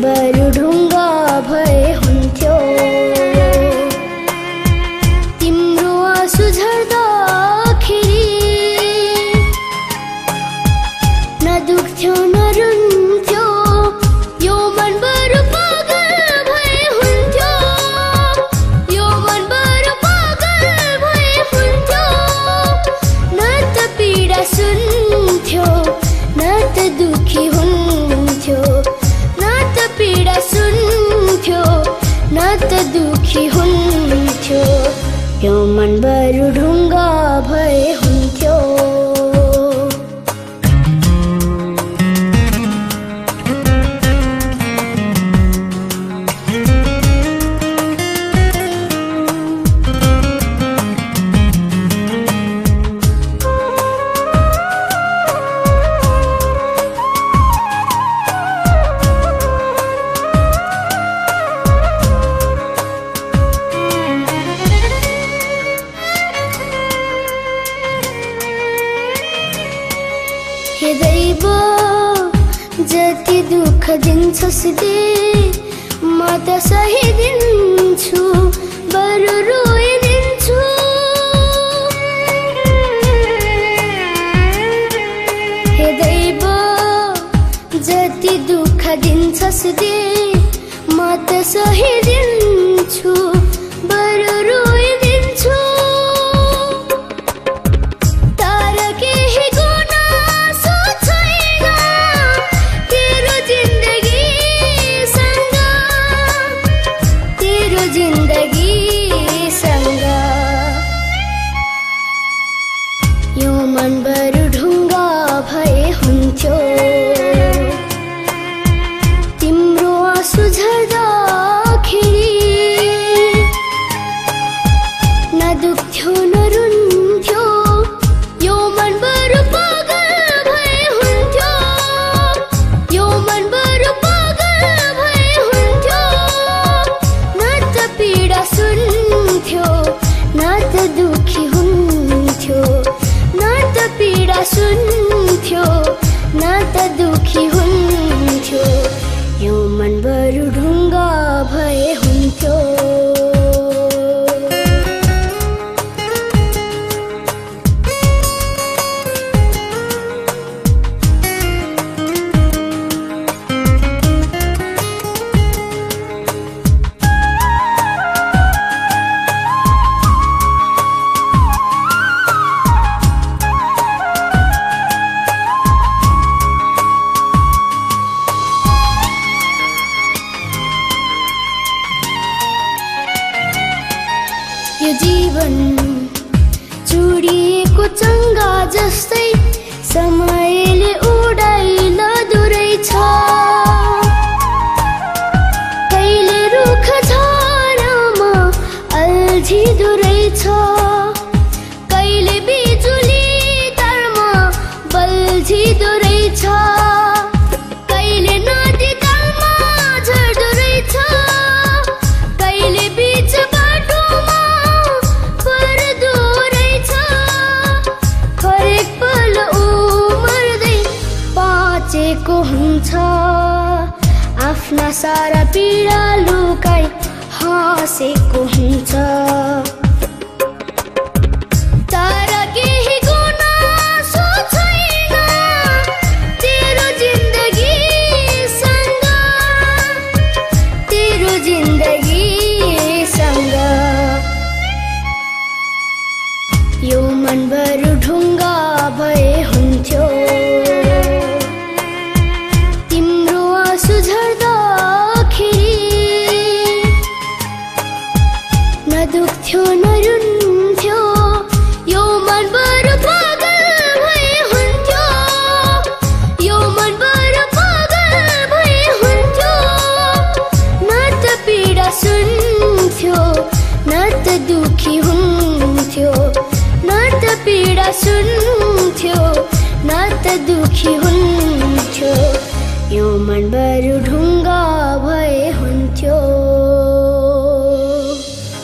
But. दुखी हुन्थ्यो। यो मन बरु ढुङ्गा भए हुन्थ्यो हे दैव? जति दुःख दिन्छस् दे म त सहिदिन्छु बरु रोइदिन्छु। हे दैव जति दुःख दिन्छस् दे म त सहिदिन्छु। बरु पीडा सुन्थ्यो न त दुखी हुन्थ्यो यो जीवन चुडिएको चङ्गा जस्तै समयले उडाइल दुरै छ कहिले रुख झारमा अल्झिदो रहेछ कहिले बिजुली तारमा बल्झिदो रहेछ कहिले नदी तालमा झर्दो रहेछ कहिले बिच हुन्छ। आफ्ना सारा पीडा लुकाई हाँसेको हुन्छ। तर केही दुखी हुन्थ्यो यो मन बरु